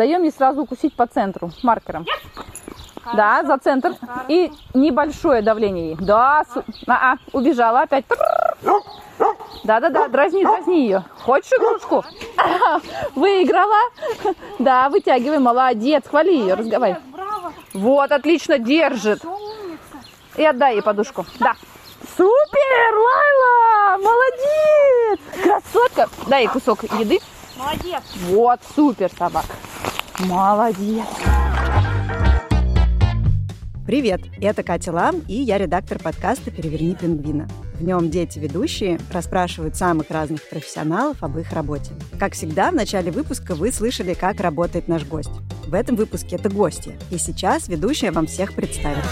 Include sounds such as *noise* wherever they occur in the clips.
Даем ей сразу укусить по центру маркером. Да, за центр. И небольшое давление ей. Да, су... а, -а убежала опять. Да-да-да, дразни, дразни ее. Хочешь игрушку? *laughs* Выиграла. *laughs* Да, вытягивай, молодец, хвали ее, разговаривай. Вот, отлично, держит. И отдай ей подушку. Да. Супер, Лайла, молодец. Красотка. Дай ей кусок еды. Молодец. Вот, супер собака. Молодец. Привет, это Катя Лам, и я редактор подкаста «Переверни пингвина». В нем дети-ведущие расспрашивают самых разных профессионалов об их работе. Как всегда, в начале выпуска вы слышали, как работает наш гость. В этом выпуске это гости, и сейчас ведущая вам всех представит.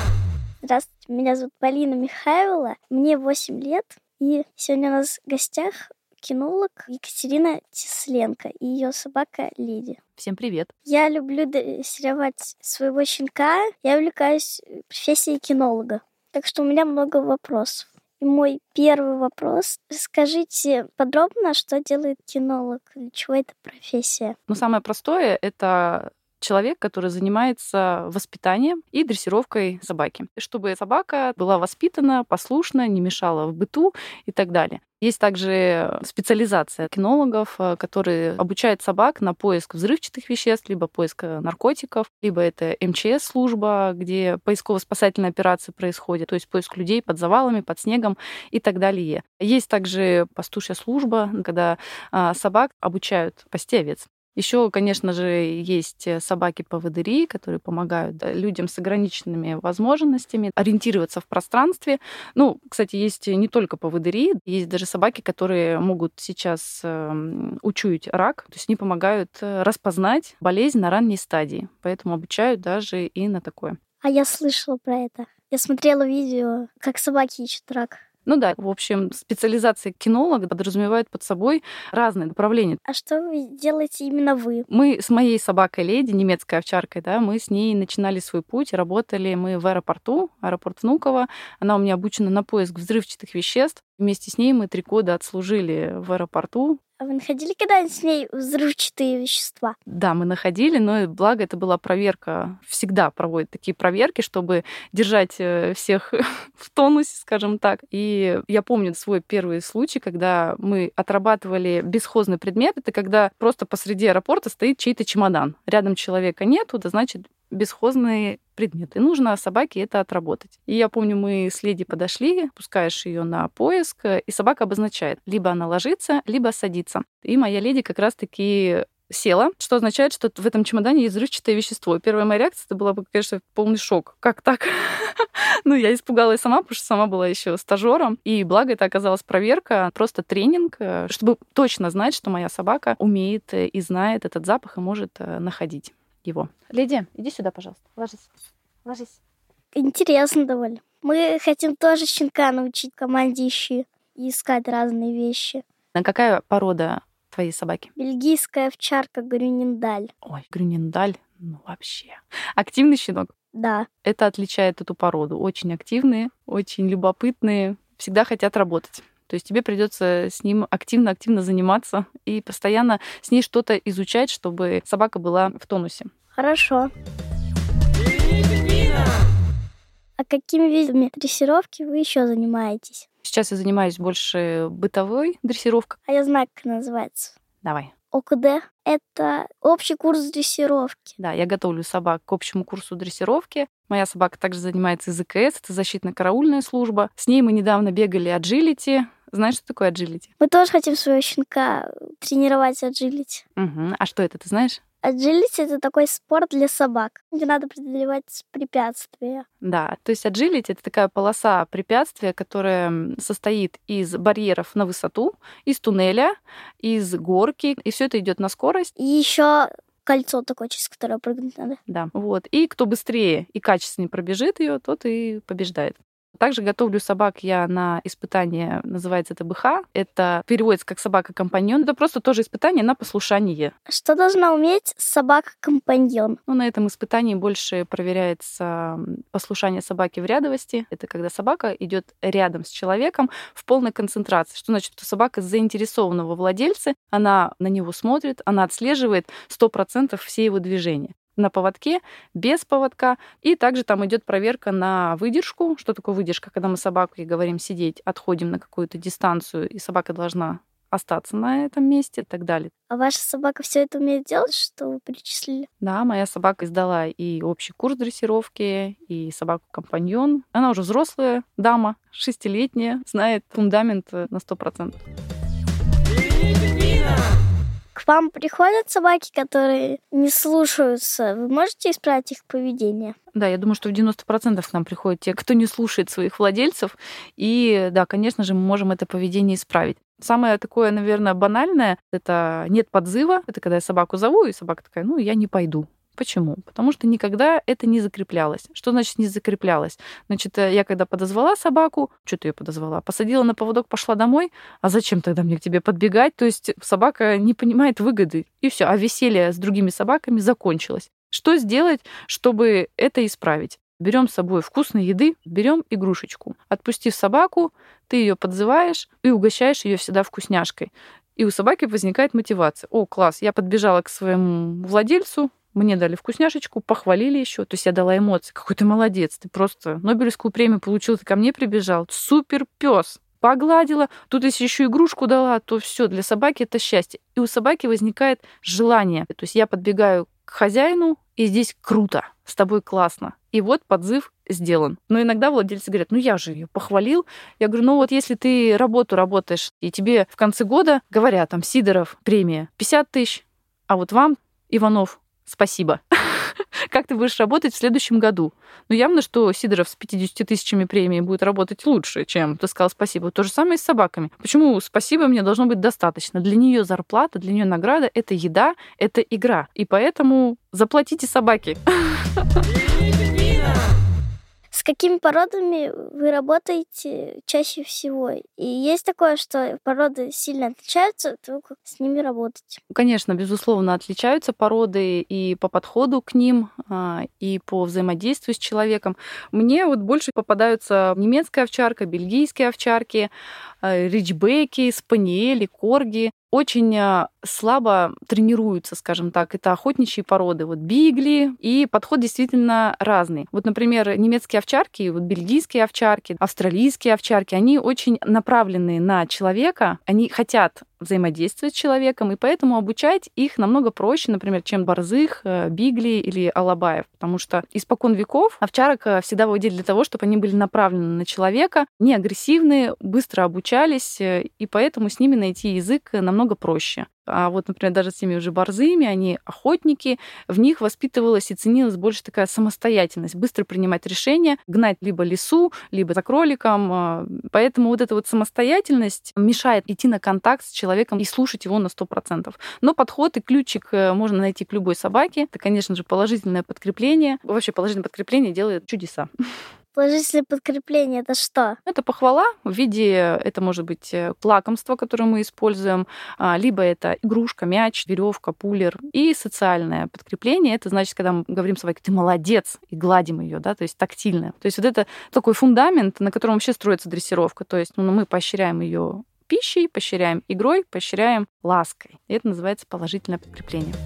Здравствуйте, меня зовут Полина Михайлова, мне 8 лет, и сегодня у нас в гостях кинолог Екатерина Тесленко и ее собака Лиди. Всем привет. Я люблю дрессировать своего щенка. Я увлекаюсь профессией кинолога. Так что у меня много вопросов. И мой первый вопрос. Скажите подробно, что делает кинолог, для чего эта профессия? Ну, самое простое — это человек, который занимается воспитанием и дрессировкой собаки, чтобы собака была воспитана, послушна, не мешала в быту и так далее. Есть также специализация кинологов, э, которые обучают собак на поиск взрывчатых веществ, либо поиск э, наркотиков, либо это МЧС-служба, где поисково-спасательная операция происходит, то есть поиск людей под завалами, под снегом и так далее. Есть также пастушья служба, когда а, собак обучают пасти овец. Еще, конечно же, есть э, собаки-поводыри, которые помогают людям с ограниченными возможностями ориентироваться в пространстве. Ну, кстати, есть не только поводыри, есть даже собаки, которые могут сейчас эм, учуять рак, то есть они помогают э, распознать болезнь на ранней стадии, поэтому обучают даже и на такое. А я слышала про это. Я смотрела видео, как собаки ищут рак. Ну да, в общем, специализация кинолога подразумевает под собой разные направления. А что вы делаете именно вы? Мы с моей собакой Леди, немецкой овчаркой, да, мы с ней начинали свой путь, работали мы в аэропорту, аэропорт Внуково. Она у меня обучена на поиск взрывчатых веществ. Вместе с ней мы три года отслужили в аэропорту, а вы находили когда-нибудь с ней взрывчатые вещества? Да, мы находили, но благо это была проверка. Всегда проводят такие проверки, чтобы держать э, всех *laughs* в тонусе, скажем так. И я помню свой первый случай, когда мы отрабатывали бесхозный предмет. Это когда просто посреди аэропорта стоит чей-то чемодан. Рядом человека нету, да значит бесхозные предметы. Нужно собаке это отработать. И я помню, мы с леди подошли, пускаешь ее на поиск, и собака обозначает, либо она ложится, либо садится. И моя леди как раз-таки села, что означает, что в этом чемодане есть взрывчатое вещество. И первая моя реакция это была, конечно, полный шок. Как так? *laughs* ну, я испугалась сама, потому что сама была еще стажером. И благо это оказалась проверка, просто тренинг, э, чтобы точно знать, что моя собака умеет и знает этот запах и может э, находить его. Леди, иди сюда, пожалуйста. Ложись. Ложись. Интересно довольно. Мы хотим тоже щенка научить команде ищи и искать разные вещи. А какая порода твоей собаки? Бельгийская овчарка Грюниндаль. Ой, Грюниндаль, ну вообще. Активный щенок? Да. Это отличает эту породу. Очень активные, очень любопытные, всегда хотят работать. То есть тебе придется с ним активно-активно заниматься и постоянно с ней что-то изучать, чтобы собака была в тонусе. Хорошо. А какими видами дрессировки вы еще занимаетесь? Сейчас я занимаюсь больше бытовой дрессировкой. А я знаю, как называется. Давай. ОКД — это общий курс дрессировки. Да, я готовлю собак к общему курсу дрессировки. Моя собака также занимается ЗКС, это защитно-караульная служба. С ней мы недавно бегали аджилити, знаешь, что такое аджилити? Мы тоже хотим своего щенка тренировать аджилити. Угу. А что это, ты знаешь? Аджилити — это такой спорт для собак, где надо преодолевать препятствия. Да, то есть аджилити — это такая полоса препятствия, которая состоит из барьеров на высоту, из туннеля, из горки, и все это идет на скорость. И еще кольцо такое, через которое прыгнуть надо. Да, вот. И кто быстрее и качественнее пробежит ее, тот и побеждает. Также готовлю собак я на испытание, называется это БХ. Это переводится как собака-компаньон. Это просто тоже испытание на послушание. Что должна уметь собака-компаньон? Ну, на этом испытании больше проверяется послушание собаки в рядовости. Это когда собака идет рядом с человеком в полной концентрации. Что значит, что собака заинтересована во владельце, она на него смотрит, она отслеживает 100% все его движения на поводке, без поводка. И также там идет проверка на выдержку. Что такое выдержка? Когда мы с собакой говорим сидеть, отходим на какую-то дистанцию, и собака должна остаться на этом месте и так далее. А ваша собака все это умеет делать, что вы перечислили? Да, моя собака сдала и общий курс дрессировки, и собаку-компаньон. Она уже взрослая дама, шестилетняя, знает фундамент на сто процентов. Вам приходят собаки, которые не слушаются. Вы можете исправить их поведение? Да, я думаю, что в 90% к нам приходят те, кто не слушает своих владельцев. И да, конечно же, мы можем это поведение исправить. Самое такое, наверное, банальное — это нет подзыва. Это когда я собаку зову, и собака такая, ну, я не пойду. Почему? Потому что никогда это не закреплялось. Что значит не закреплялось? Значит, э, я когда подозвала собаку, что ты ее подозвала? Посадила на поводок, пошла домой. А зачем тогда мне к тебе подбегать? То есть собака не понимает выгоды. И все. А веселье с другими собаками закончилось. Что сделать, чтобы это исправить? Берем с собой вкусной еды, берем игрушечку. Отпустив собаку, ты ее подзываешь и угощаешь ее всегда вкусняшкой. И у собаки возникает мотивация. О, класс, я подбежала к своему владельцу, мне дали вкусняшечку, похвалили еще. То есть я дала эмоции. Какой ты молодец, ты просто Нобелевскую премию получил, ты ко мне прибежал. Супер пес погладила, тут если еще игрушку дала, то все для собаки это счастье. И у собаки возникает желание. То есть я подбегаю к хозяину, и здесь круто, с тобой классно. И вот подзыв сделан. Но иногда владельцы говорят, ну я же ее похвалил. Я говорю, ну вот если ты работу работаешь, и тебе в конце года говорят, там, Сидоров, премия 50 тысяч, а вот вам, Иванов, спасибо. *laughs* как ты будешь работать в следующем году? Ну, явно, что Сидоров с 50 тысячами премии будет работать лучше, чем ты сказал спасибо. То же самое и с собаками. Почему спасибо мне должно быть достаточно? Для нее зарплата, для нее награда — это еда, это игра. И поэтому заплатите собаке. *laughs* Какими породами вы работаете чаще всего? И есть такое, что породы сильно отличаются, то как с ними работать? Конечно, безусловно, отличаются породы и по подходу к ним, а, и по взаимодействию с человеком. Мне вот больше попадаются немецкая овчарка, бельгийские овчарки, а, ричбеки, спаниели, корги очень а, слабо тренируются, скажем так. Это охотничьи породы, вот бигли, и подход действительно разный. Вот, например, немецкие овчарки, вот бельгийские овчарки, австралийские овчарки, они очень направлены на человека, они хотят взаимодействовать с человеком, и поэтому обучать их намного проще, например, чем борзых, э, бигли или алабаев, потому что испокон веков овчарок э, всегда выводили для того, чтобы они были направлены на человека, не агрессивные, быстро обучались, э, и поэтому с ними найти язык намного проще. А вот, например, даже с теми уже борзыми, они охотники, в них воспитывалась и ценилась больше такая самостоятельность, быстро принимать решения, гнать либо лесу, либо за кроликом. А, поэтому вот эта вот самостоятельность мешает идти на контакт с человеком и слушать его на 100%. Но подход и ключик э, можно найти к любой собаке. Это, конечно же, положительное подкрепление. Вообще положительное подкрепление делает чудеса. Положительное подкрепление это что? Это похвала в виде, это может быть э, лакомство, которое мы используем, а, либо это игрушка, мяч, веревка, пулер. И социальное подкрепление, это значит, когда мы говорим собаке, ты молодец, и гладим ее, да, то есть тактильное. То есть вот это такой фундамент, на котором вообще строится дрессировка. То есть ну, мы поощряем ее пищей, поощряем игрой, поощряем лаской. И это называется положительное подкрепление.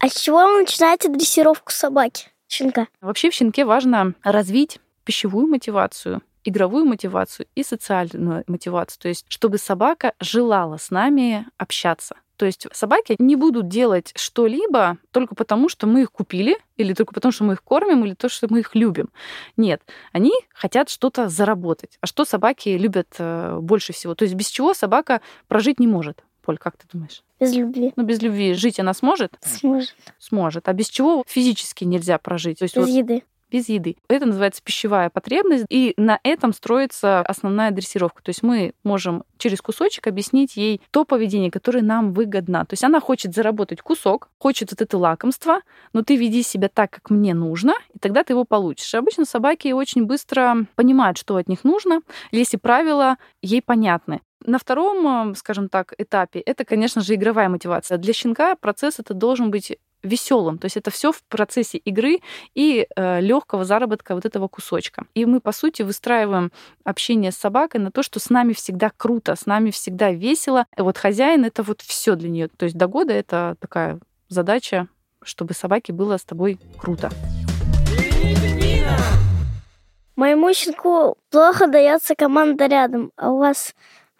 А с чего вы начинаете дрессировку собаки? Щенка? Вообще в щенке важно развить пищевую мотивацию, игровую мотивацию и социальную мотивацию. То есть, чтобы собака желала с нами общаться. То есть собаки не будут делать что-либо только потому, что мы их купили, или только потому, что мы их кормим, или то, что мы их любим. Нет, они хотят что-то заработать. А что собаки любят э, больше всего? То есть без чего собака прожить не может. Поль, как ты думаешь? Без любви. Ну, без любви жить она сможет? Сможет. Сможет. А без чего физически нельзя прожить? То есть без вот еды. без еды. Это называется пищевая потребность, и на этом строится основная дрессировка. То есть мы можем через кусочек объяснить ей то поведение, которое нам выгодно. То есть она хочет заработать кусок, хочет вот это лакомство, но ты веди себя так, как мне нужно, и тогда ты его получишь. И обычно собаки очень быстро понимают, что от них нужно, если правила ей понятны. На втором, скажем так, этапе это, конечно же, игровая мотивация. Для щенка процесс это должен быть веселым. То есть это все в процессе игры и э, легкого заработка вот этого кусочка. И мы, по сути, выстраиваем общение с собакой на то, что с нами всегда круто, с нами всегда весело. И вот хозяин это вот все для нее. То есть до года это такая задача, чтобы собаке было с тобой круто. Моему щенку плохо дается команда рядом, а у вас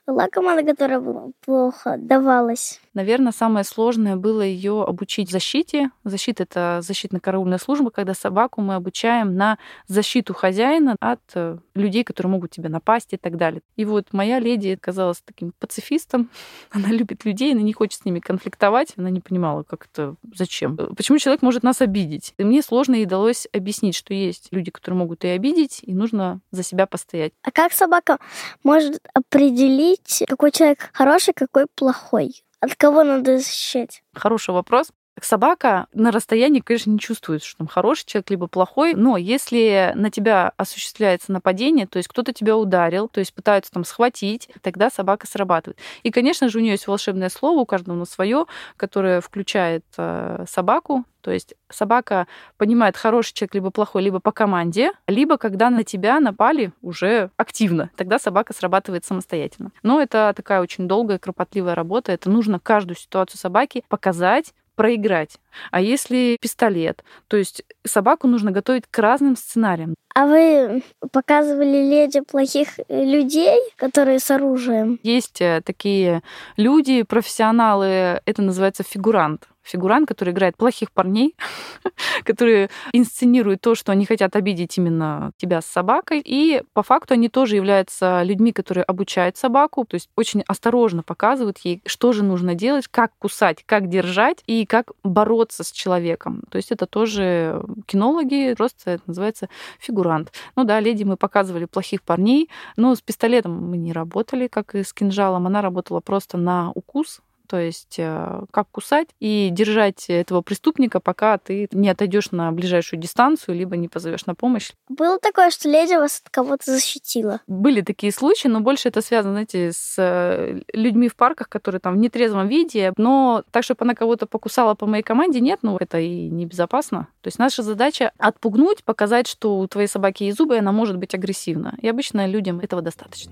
была которая плохо давалась? Наверное, самое сложное было ее обучить защите. Защита — это защитно-караульная служба, когда собаку мы обучаем на защиту хозяина от э, людей, которые могут тебе напасть и так далее. И вот моя леди казалась таким пацифистом. *laughs* Она любит людей, она не хочет с ними конфликтовать. Она не понимала, как это, зачем. Почему человек может нас обидеть? И мне сложно ей удалось объяснить, что есть люди, которые могут и обидеть, и нужно за себя постоять. А как собака может определить, какой человек хороший, какой плохой? От кого надо защищать? Хороший вопрос. Собака на расстоянии, конечно, не чувствует, что там хороший человек, либо плохой, но если на тебя осуществляется нападение, то есть кто-то тебя ударил, то есть пытаются там схватить, тогда собака срабатывает. И, конечно же, у нее есть волшебное слово, у каждого на свое, которое включает э, собаку, то есть собака понимает, хороший человек либо плохой, либо по команде, либо когда на тебя напали уже активно. Тогда собака срабатывает самостоятельно. Но это такая очень долгая, кропотливая работа. Это нужно каждую ситуацию собаки показать, проиграть. А если пистолет? То есть собаку нужно готовить к разным сценариям. А вы показывали леди плохих э, людей, которые с оружием? Есть э, такие люди, профессионалы, это называется фигурант фигурант, который играет плохих парней, *laughs* которые инсценируют то, что они хотят обидеть именно тебя с собакой. И по факту они тоже являются людьми, которые обучают собаку, то есть очень осторожно показывают ей, что же нужно делать, как кусать, как держать и как бороться с человеком. То есть это тоже кинологи, просто это называется фигурант. Ну да, леди мы показывали плохих парней, но с пистолетом мы не работали, как и с кинжалом. Она работала просто на укус, то есть э, как кусать и держать этого преступника, пока ты не отойдешь на ближайшую дистанцию, либо не позовешь на помощь. Было такое, что леди вас от кого-то защитила? Были такие случаи, но больше это связано, знаете, с э, людьми в парках, которые там в нетрезвом виде, но так, чтобы она кого-то покусала по моей команде, нет, ну это и небезопасно. То есть наша задача отпугнуть, показать, что у твоей собаки есть зубы, и она может быть агрессивна. И обычно людям этого достаточно.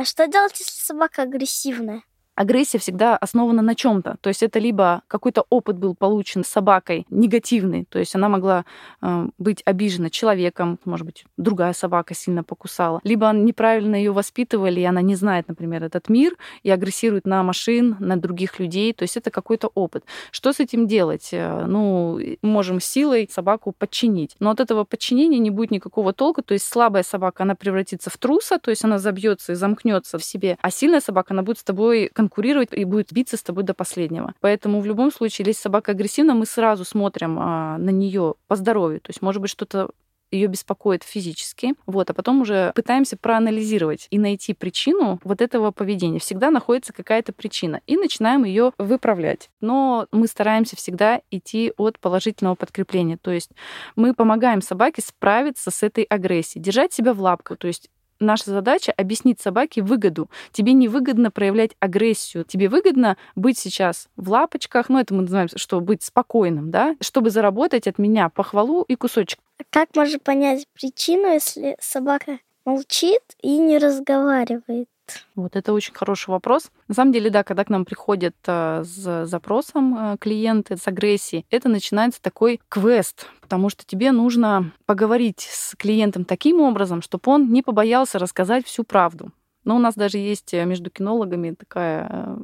А что делать, если собака агрессивная? Агрессия всегда основана на чем-то. То есть это либо какой-то опыт был получен с собакой негативный, то есть она могла э, быть обижена человеком, может быть, другая собака сильно покусала, либо неправильно ее воспитывали, и она не знает, например, этот мир и агрессирует на машин, на других людей. То есть это какой-то опыт. Что с этим делать? Э, ну, можем силой собаку подчинить. Но от этого подчинения не будет никакого толка. То есть слабая собака, она превратится в труса, то есть она забьется и замкнется в себе, а сильная собака, она будет с тобой конкурировать конкурировать и будет биться с тобой до последнего. Поэтому в любом случае, если собака агрессивна, мы сразу смотрим а, на нее по здоровью. То есть, может быть, что-то ее беспокоит физически, вот, а потом уже пытаемся проанализировать и найти причину вот этого поведения. Всегда находится какая-то причина, и начинаем ее выправлять. Но мы стараемся всегда идти от положительного подкрепления, то есть мы помогаем собаке справиться с этой агрессией, держать себя в лапках, то есть наша задача объяснить собаке выгоду. Тебе не выгодно проявлять агрессию. Тебе выгодно быть сейчас в лапочках, ну это мы называем, что быть спокойным, да, чтобы заработать от меня похвалу и кусочек. Как можно понять причину, если собака молчит и не разговаривает? Вот это очень хороший вопрос. На самом деле, да, когда к нам приходят э, с запросом э, клиенты, с агрессией, это начинается такой квест, потому что тебе нужно поговорить с клиентом таким образом, чтобы он не побоялся рассказать всю правду. Но у нас даже есть э, между кинологами такая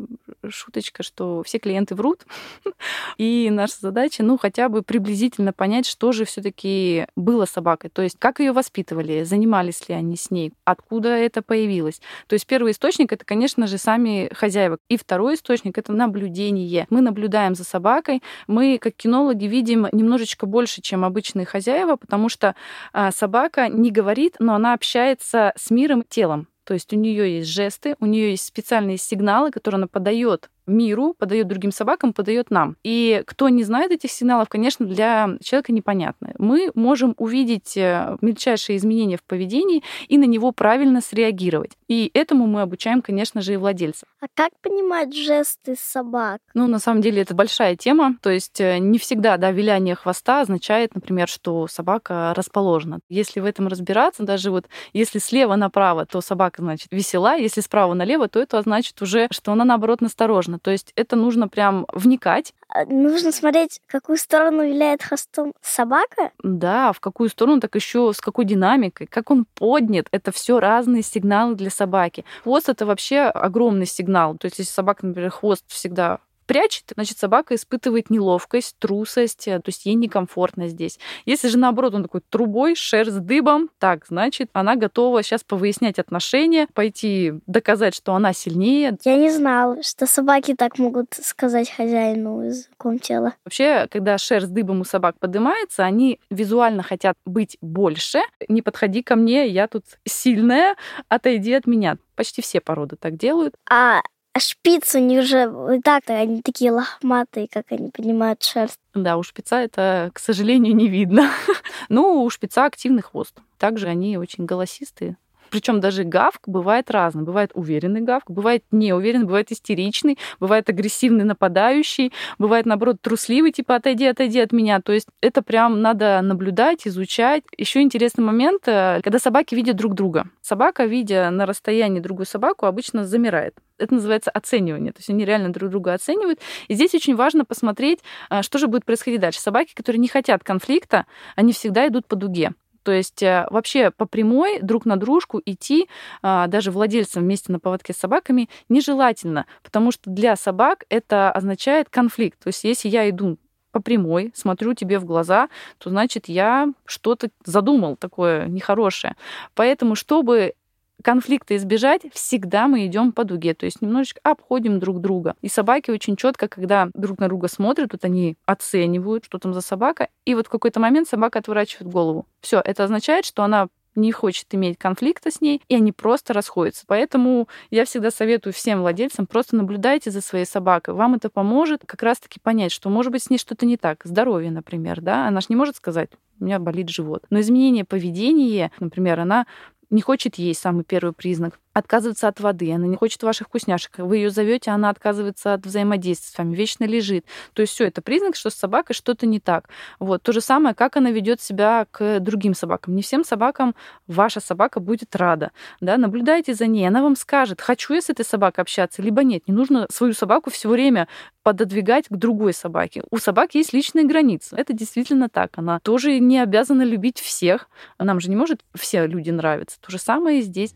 шуточка, что все клиенты врут, *laughs* и наша задача, ну, хотя бы приблизительно понять, что же все таки было с собакой, то есть как ее воспитывали, занимались ли они с ней, откуда это появилось. То есть первый источник — это, конечно же, сами хозяева. И второй источник — это наблюдение. Мы наблюдаем за собакой, мы, как кинологи, видим немножечко больше, чем обычные хозяева, потому что а, собака не говорит, но она общается с миром телом. То есть у нее есть жесты, у нее есть специальные сигналы, которые она подает миру, подает другим собакам, подает нам. И кто не знает этих сигналов, конечно, для человека непонятно. Мы можем увидеть э, мельчайшие изменения в поведении и на него правильно среагировать. И этому мы обучаем, конечно же, и владельцев. А как понимать жесты собак? Ну, на самом деле, это большая тема. То есть э, не всегда, да, виляние хвоста означает, например, что собака расположена. Если в этом разбираться, даже вот если слева направо, то собака, значит, весела, если справа налево, то это значит уже, что она, наоборот, насторожена важно. То есть это нужно прям вникать. А, нужно смотреть, в какую сторону виляет хвостом собака. Да, в какую сторону, так еще с какой динамикой, как он поднят. Это все разные сигналы для собаки. Хвост это вообще огромный сигнал. То есть если собака, например, хвост всегда прячет, значит, собака испытывает неловкость, трусость, э, то есть ей некомфортно здесь. Если же наоборот он такой трубой, шерсть дыбом, так, значит, она готова сейчас повыяснять отношения, пойти доказать, что она сильнее. Я не знала, что собаки так могут сказать хозяину языком тела. Вообще, когда шерсть дыбом у собак поднимается, они визуально хотят быть больше. Не подходи ко мне, я тут сильная, отойди от меня. Почти все породы так делают. А шпиц у них же и так-то они такие лохматые, как они поднимают шерсть. Да, у шпица это, к сожалению, не видно. *laughs* ну, у шпица активный хвост. Также они очень голосистые. Причем даже гавк бывает разный. Бывает уверенный гавк, бывает неуверенный, бывает истеричный, бывает агрессивный нападающий, бывает, наоборот, трусливый, типа отойди, отойди от меня. То есть это прям надо наблюдать, изучать. Еще интересный момент, э, когда собаки видят друг друга. Собака, видя на расстоянии другую собаку, обычно замирает это называется оценивание. То есть они реально друг друга оценивают. И здесь очень важно посмотреть, а, что же будет происходить дальше. Собаки, которые не хотят конфликта, они всегда идут по дуге. То есть э, вообще по прямой друг на дружку идти а, даже владельцам вместе на поводке с собаками нежелательно, потому что для собак это означает конфликт. То есть если я иду по прямой, смотрю тебе в глаза, то значит я что-то задумал такое нехорошее. Поэтому, чтобы конфликта избежать, всегда мы идем по дуге, то есть немножечко обходим друг друга. И собаки очень четко, когда друг на друга смотрят, вот они оценивают, что там за собака, и вот в какой-то момент собака отворачивает голову. Все, это означает, что она не хочет иметь конфликта с ней, и они просто расходятся. Поэтому я всегда советую всем владельцам просто наблюдайте за своей собакой. Вам это поможет как раз-таки понять, что может быть с ней что-то не так. Здоровье, например, да, она же не может сказать, у меня болит живот. Но изменение поведения, например, она не хочет есть, самый первый признак отказывается от воды, она не хочет ваших вкусняшек. Вы ее зовете, она отказывается от взаимодействия с вами, вечно лежит. То есть все это признак, что с собакой что-то не так. Вот то же самое, как она ведет себя к другим собакам. Не всем собакам ваша собака будет рада. Да? Наблюдайте за ней, она вам скажет, хочу я с этой собакой общаться, либо нет. Не нужно свою собаку все время пододвигать к другой собаке. У собак есть личные границы. Это действительно так. Она тоже не обязана любить всех. Нам же не может все люди нравиться. То же самое и здесь.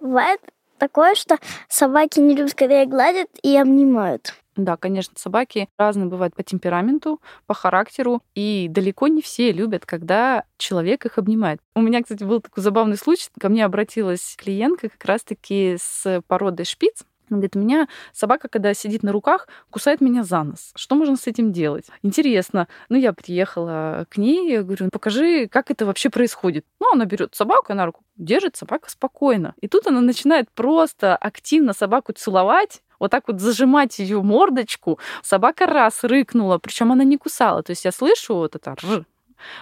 Бывает такое, что собаки не любят, когда их гладят и обнимают. Да, конечно, собаки разные бывают по темпераменту, по характеру, и далеко не все любят, когда человек их обнимает. У меня, кстати, был такой забавный случай. Ко мне обратилась клиентка как раз-таки с породой шпиц. Она говорит, у меня собака, когда сидит на руках, кусает меня за нос. Что можно с этим делать? Интересно. Ну, я приехала к ней, я говорю, покажи, как это вообще происходит. Ну, она берет собаку на руку, держит собака спокойно. И тут она начинает просто активно собаку целовать, вот так вот зажимать ее мордочку. Собака раз рыкнула, причем она не кусала. То есть я слышу вот это рж,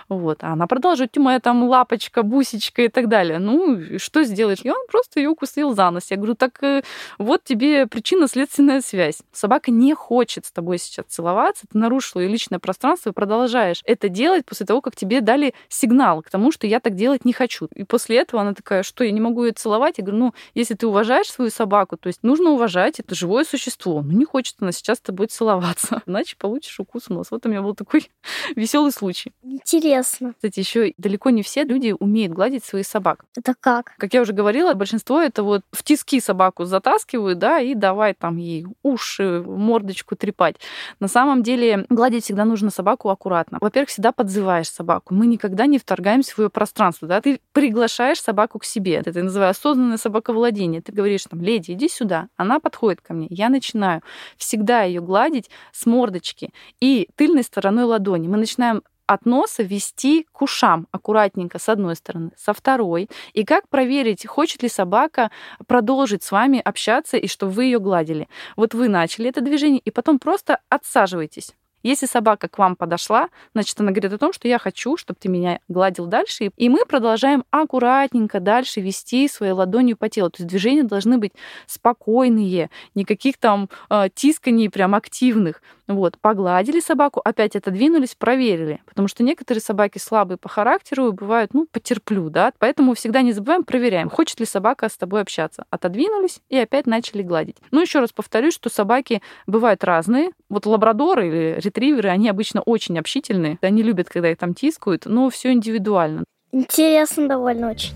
вот. А она продолжит, моя там лапочка, бусечка и так далее. Ну, что сделаешь? И он просто ее укусил за нос. Я говорю, так э, вот тебе причинно-следственная связь. Собака не хочет с тобой сейчас целоваться, ты нарушила ее личное пространство и продолжаешь это делать после того, как тебе дали сигнал к тому, что я так делать не хочу. И после этого она такая, что я не могу ее целовать? Я говорю, ну, если ты уважаешь свою собаку, то есть нужно уважать, это живое существо. Ну, не хочет она сейчас с тобой целоваться, *laughs* иначе получишь укус в нос. Вот у меня был такой *laughs* веселый случай интересно. Кстати, еще далеко не все люди умеют гладить своих собак. Это как? Как я уже говорила, большинство это вот в тиски собаку затаскивают, да, и давай там ей уши, мордочку трепать. На самом деле гладить всегда нужно собаку аккуратно. Во-первых, всегда подзываешь собаку. Мы никогда не вторгаемся в ее пространство, да. Ты приглашаешь собаку к себе. Это я называю осознанное собаковладение. Ты говоришь там, леди, иди сюда. Она подходит ко мне. Я начинаю всегда ее гладить с мордочки и тыльной стороной ладони. Мы начинаем от носа вести к ушам аккуратненько с одной стороны, со второй. И как проверить, хочет ли собака продолжить с вами общаться и что вы ее гладили. Вот вы начали это движение, и потом просто отсаживайтесь. Если собака к вам подошла, значит, она говорит о том, что я хочу, чтобы ты меня гладил дальше. И мы продолжаем аккуратненько дальше вести своей ладонью по телу. То есть движения должны быть спокойные, никаких там э, тисканий прям активных. Вот, погладили собаку, опять отодвинулись, проверили. Потому что некоторые собаки слабые по характеру и бывают, ну, потерплю, да. Поэтому всегда не забываем, проверяем, хочет ли собака с тобой общаться. Отодвинулись и опять начали гладить. Ну, еще раз повторюсь, что собаки бывают разные. Вот лабрадоры или ретриверы, они обычно очень общительные. Они любят, когда их там тискают, но все индивидуально. Интересно довольно очень.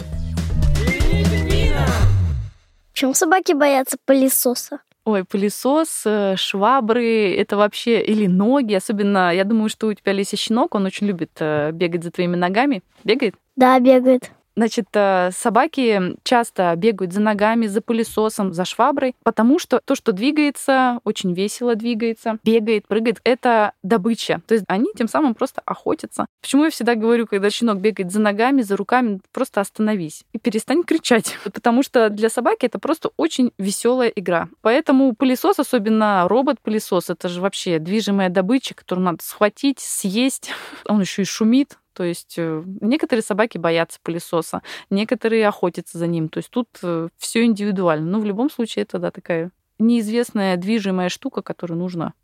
Почему собаки боятся пылесоса? Ой, пылесос, э, швабры, это вообще или ноги. Особенно, я думаю, что у тебя Леся щенок, он очень любит э, бегать за твоими ногами. Бегает? Да, бегает. Значит, э, собаки часто бегают за ногами, за пылесосом, за шваброй, потому что то, что двигается, очень весело двигается, бегает, прыгает, это добыча. То есть они тем самым просто охотятся. Почему я всегда говорю, когда щенок бегает за ногами, за руками, просто остановись и перестань кричать. *laughs* Потому что для собаки это просто очень веселая игра. Поэтому пылесос, особенно робот-пылесос, это же вообще движимая добыча, которую надо схватить, съесть. *laughs* Он еще и шумит, то есть э, некоторые собаки боятся пылесоса, некоторые охотятся за ним. То есть тут э, все индивидуально. Но в любом случае это да, такая неизвестная движимая штука, которую нужно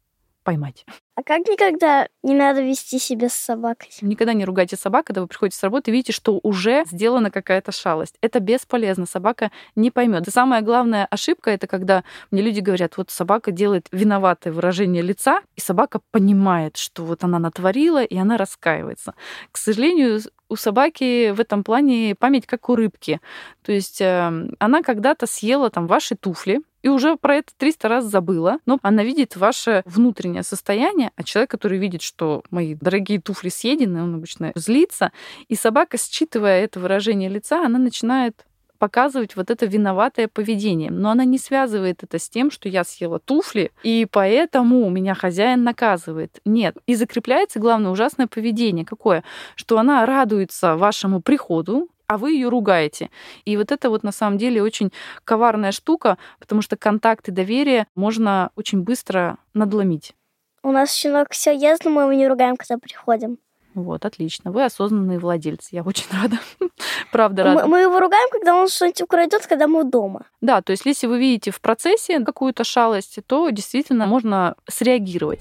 поймать. А как никогда не надо вести себя с собакой? Никогда не ругайте собак, когда вы приходите с работы и видите, что уже сделана какая-то шалость. Это бесполезно, собака не поймет. И самая главная ошибка это когда мне люди говорят, вот собака делает виноватое выражение лица, и собака понимает, что вот она натворила, и она раскаивается. К сожалению, у собаки в этом плане память как у рыбки. То есть э, она когда-то съела там ваши туфли, и уже про это 300 раз забыла, но она видит ваше внутреннее состояние, а человек, который видит, что мои дорогие туфли съедены, он обычно злится, и собака, считывая это выражение лица, она начинает показывать вот это виноватое поведение. Но она не связывает это с тем, что я съела туфли, и поэтому меня хозяин наказывает. Нет. И закрепляется, главное, ужасное поведение. Какое? Что она радуется вашему приходу, а вы ее ругаете. И вот это вот на самом деле очень коварная штука, потому что контакт и доверие можно очень быстро надломить. У нас щенок все но мы его не ругаем, когда приходим. Вот, отлично. Вы осознанные владельцы. Я очень *laughs* рада. Правда рада. Мы, мы его ругаем, когда он что-нибудь украдет, когда мы дома. Да, то есть если вы видите в процессе какую-то шалость, то действительно можно среагировать.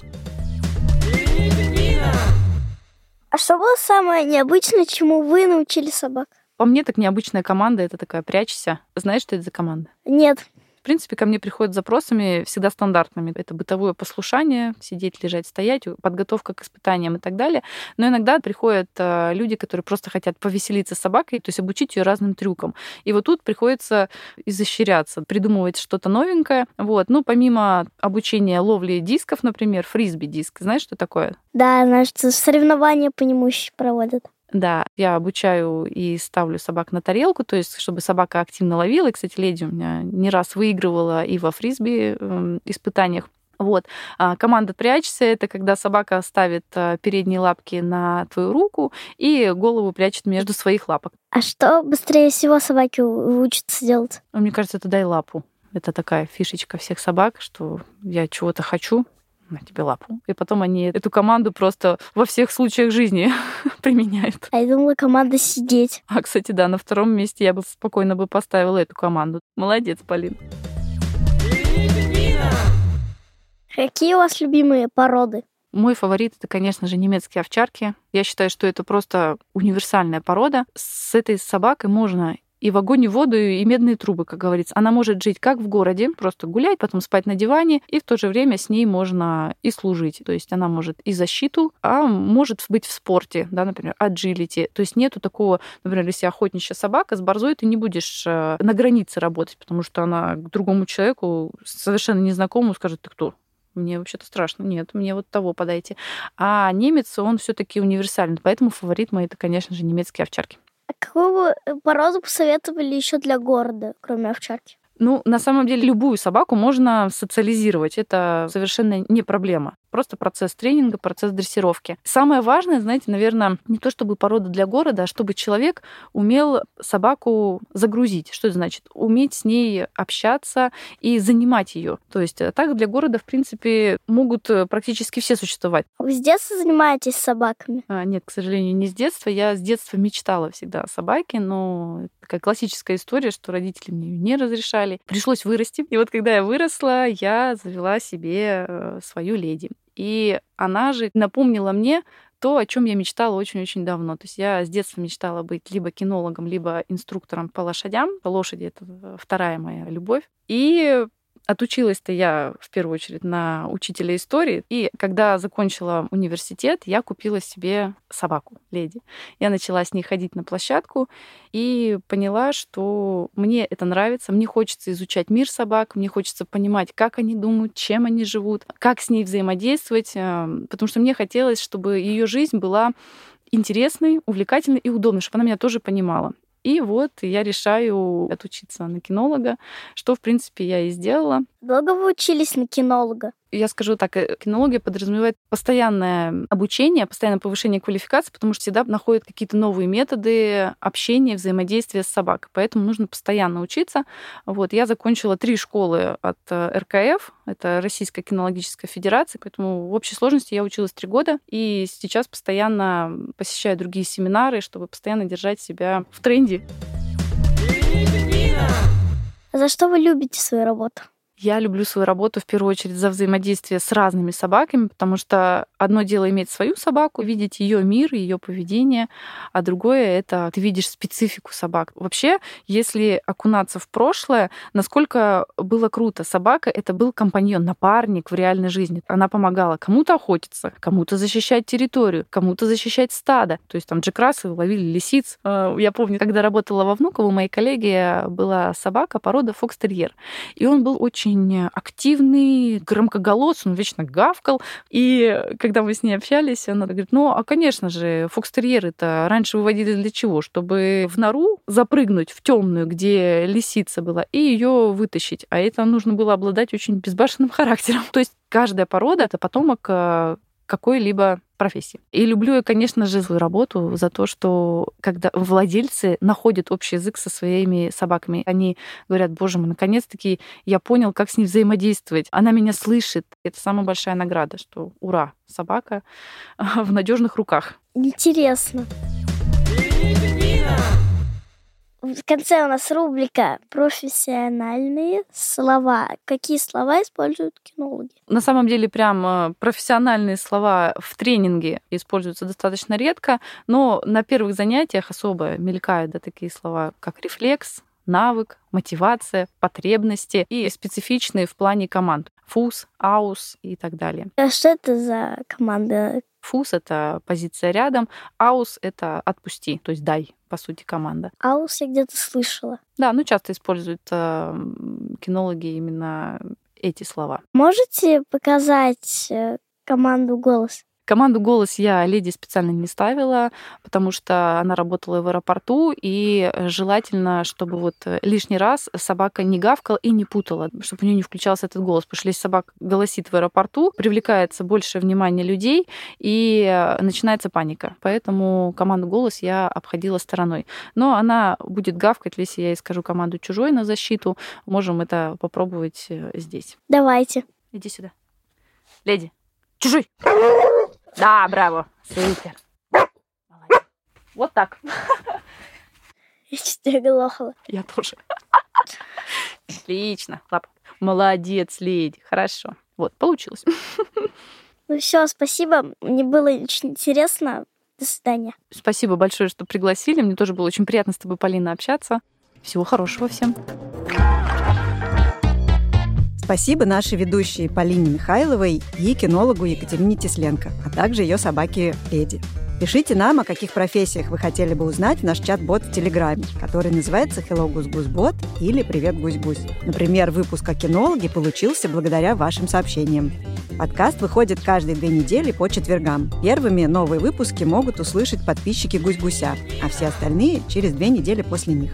А что было самое необычное, чему вы научили собак? По мне, так необычная команда — это такая «прячься». Знаешь, что это за команда? Нет. В принципе, ко мне приходят с запросами всегда стандартными. Это бытовое послушание, сидеть, лежать, стоять, подготовка к испытаниям и так далее. Но иногда приходят э, люди, которые просто хотят повеселиться с собакой, то есть обучить ее разным трюкам. И вот тут приходится изощряться, придумывать что-то новенькое. Вот. Ну, помимо обучения ловли дисков, например, фрисби-диск. Знаешь, что такое? Да, значит, соревнования по нему еще проводят. Да, я обучаю и ставлю собак на тарелку, то есть чтобы собака активно ловила. И, кстати, леди у меня не раз выигрывала и во фрисби э, испытаниях. Вот. А команда «Прячься» — это когда собака ставит э, передние лапки на твою руку и голову прячет между своих лапок. А что быстрее всего собаки учатся делать? Мне кажется, это дай лапу. Это такая фишечка всех собак, что я чего-то хочу, на тебе лапу. И потом они эту команду просто во всех случаях жизни *laughs* применяют. А я думала, команда сидеть. А, кстати, да, на втором месте я бы спокойно бы поставила эту команду. Молодец, Полин. Какие у вас любимые породы? Мой фаворит это, конечно же, немецкие овчарки. Я считаю, что это просто универсальная порода. С этой собакой можно и в огонь, и в воду, и медные трубы, как говорится. Она может жить как в городе, просто гулять, потом спать на диване, и в то же время с ней можно и служить. То есть она может и защиту, а может быть в спорте, да, например, agility. То есть нету такого, например, если охотничья собака, с борзой ты не будешь э, на границе работать, потому что она к другому человеку, совершенно незнакомому, скажет, ты кто? Мне вообще-то страшно. Нет, мне вот того подайте. А немец, он все-таки универсальный. Поэтому фаворит мой это, конечно же, немецкие овчарки. А какую породу посоветовали еще для города, кроме овчарки? Ну, на самом деле, любую собаку можно социализировать. Это совершенно не проблема. Просто процесс тренинга, процесс дрессировки. Самое важное, знаете, наверное, не то чтобы порода для города, а чтобы человек умел собаку загрузить. Что это значит? Уметь с ней общаться и занимать ее. То есть э, так для города, в принципе, могут э, практически все существовать. Вы с детства занимаетесь собаками? А, нет, к сожалению, не с детства. Я с детства мечтала всегда о собаке, но такая классическая история, что родители мне не разрешали. Пришлось вырасти. И вот когда я выросла, я завела себе э, свою леди. И она же напомнила мне то, о чем я мечтала очень-очень давно. То есть я с детства мечтала быть либо кинологом, либо инструктором по лошадям. Лошади это вторая моя любовь. И Отучилась-то я в первую очередь на учителя истории. И когда закончила университет, я купила себе собаку, леди. Я начала с ней ходить на площадку и поняла, что мне это нравится. Мне хочется изучать мир собак, мне хочется понимать, как они думают, чем они живут, как с ней взаимодействовать, эм, потому что мне хотелось, чтобы ее жизнь была интересной, увлекательной и удобной, чтобы она меня тоже понимала. И вот я решаю отучиться на кинолога, что, в принципе, я и сделала. Долго вы учились на кинолога? Я скажу так, э, кинология подразумевает постоянное обучение, постоянное повышение квалификации, потому что всегда находят какие-то новые методы общения, взаимодействия с собакой. Поэтому нужно постоянно учиться. Вот, я закончила три школы от э, РКФ, это Российская кинологическая федерация, поэтому в общей сложности я училась три года, и сейчас постоянно посещаю другие семинары, чтобы постоянно держать себя в тренде. За что вы любите свою работу? Я люблю свою работу в первую очередь за взаимодействие с разными собаками, потому что одно дело иметь свою собаку, видеть ее мир, ее поведение, а другое это ты видишь специфику собак. Вообще, если окунаться в прошлое, насколько было круто. Собака это был компаньон, напарник в реальной жизни. Она помогала кому-то охотиться, кому-то защищать территорию, кому-то защищать стадо. То есть там Джек ловили лисиц. Э, я помню, когда работала во Внуково, у моей коллеги была собака порода фокстерьер. И он был очень очень активный, громкоголосый, он вечно гавкал. И когда мы с ней общались, она говорит, ну, а, конечно же, фокстерьеры-то раньше выводили для чего? Чтобы в нору запрыгнуть в темную, где лисица была, и ее вытащить. А это нужно было обладать очень безбашенным *laughs* характером. То есть каждая порода — это потомок э, какой-либо профессии. И люблю я, конечно же, свою работу за то, что когда владельцы находят общий язык со своими собаками, они говорят, боже мой, наконец-таки я понял, как с ней взаимодействовать. Она меня слышит. Это самая большая награда, что ура, собака *laughs* в надежных руках. Интересно. В конце у нас рубрика «Профессиональные слова». Какие слова используют кинологи? На самом деле, прям э, профессиональные слова в тренинге используются достаточно редко, но на первых занятиях особо мелькают да, такие слова, как рефлекс, навык, мотивация, потребности и специфичные в плане команд. ФУС, АУС и так далее. А что это за команда? ФУС — это позиция рядом, АУС — это отпусти, то есть дай, по сути, команда. АУС я где-то слышала. Да, ну часто используют э, кинологи именно эти слова. Можете показать э, команду «Голос»? Команду «Голос» я леди специально не ставила, потому что она работала в аэропорту, и желательно, чтобы вот лишний раз собака не гавкала и не путала, чтобы у нее не включался этот голос. Потому что если собака голосит в аэропорту, привлекается больше внимания людей, и начинается паника. Поэтому команду «Голос» я обходила стороной. Но она будет гавкать, если я ей скажу команду «Чужой» на защиту. Можем это попробовать э, здесь. Давайте. Иди сюда. Леди, чужой! Да, браво. Супер. Молодец. Вот так. Я чуть не оглохла. Я тоже. Отлично. Лап. Молодец, леди. Хорошо. Вот, получилось. Ну все, спасибо. Мне было очень интересно. До свидания. Спасибо большое, что пригласили. Мне тоже было очень приятно с тобой, Полина, общаться. Всего хорошего всем. Спасибо нашей ведущей Полине Михайловой и кинологу Екатерине Тесленко, а также ее собаке Леди. Пишите нам, о каких профессиях вы хотели бы узнать в наш чат-бот в Телеграме, который называется Hello Гусь Гусь Бот или Привет Гусь Гусь. Например, выпуск о кинологе получился благодаря вашим сообщениям. Подкаст выходит каждые две недели по четвергам. Первыми новые выпуски могут услышать подписчики Гусь-Гуся, а все остальные через две недели после них.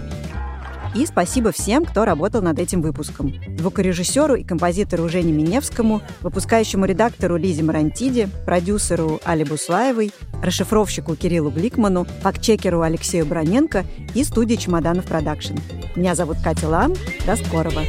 И спасибо всем, кто работал над этим выпуском. Звукорежиссеру и композитору Жене Миневскому, выпускающему редактору Лизе Марантиде, продюсеру Али Буслаевой, расшифровщику Кириллу Гликману, фактчекеру Алексею Броненко и студии «Чемоданов Продакшн». Меня зовут Катя Лам. До скорого!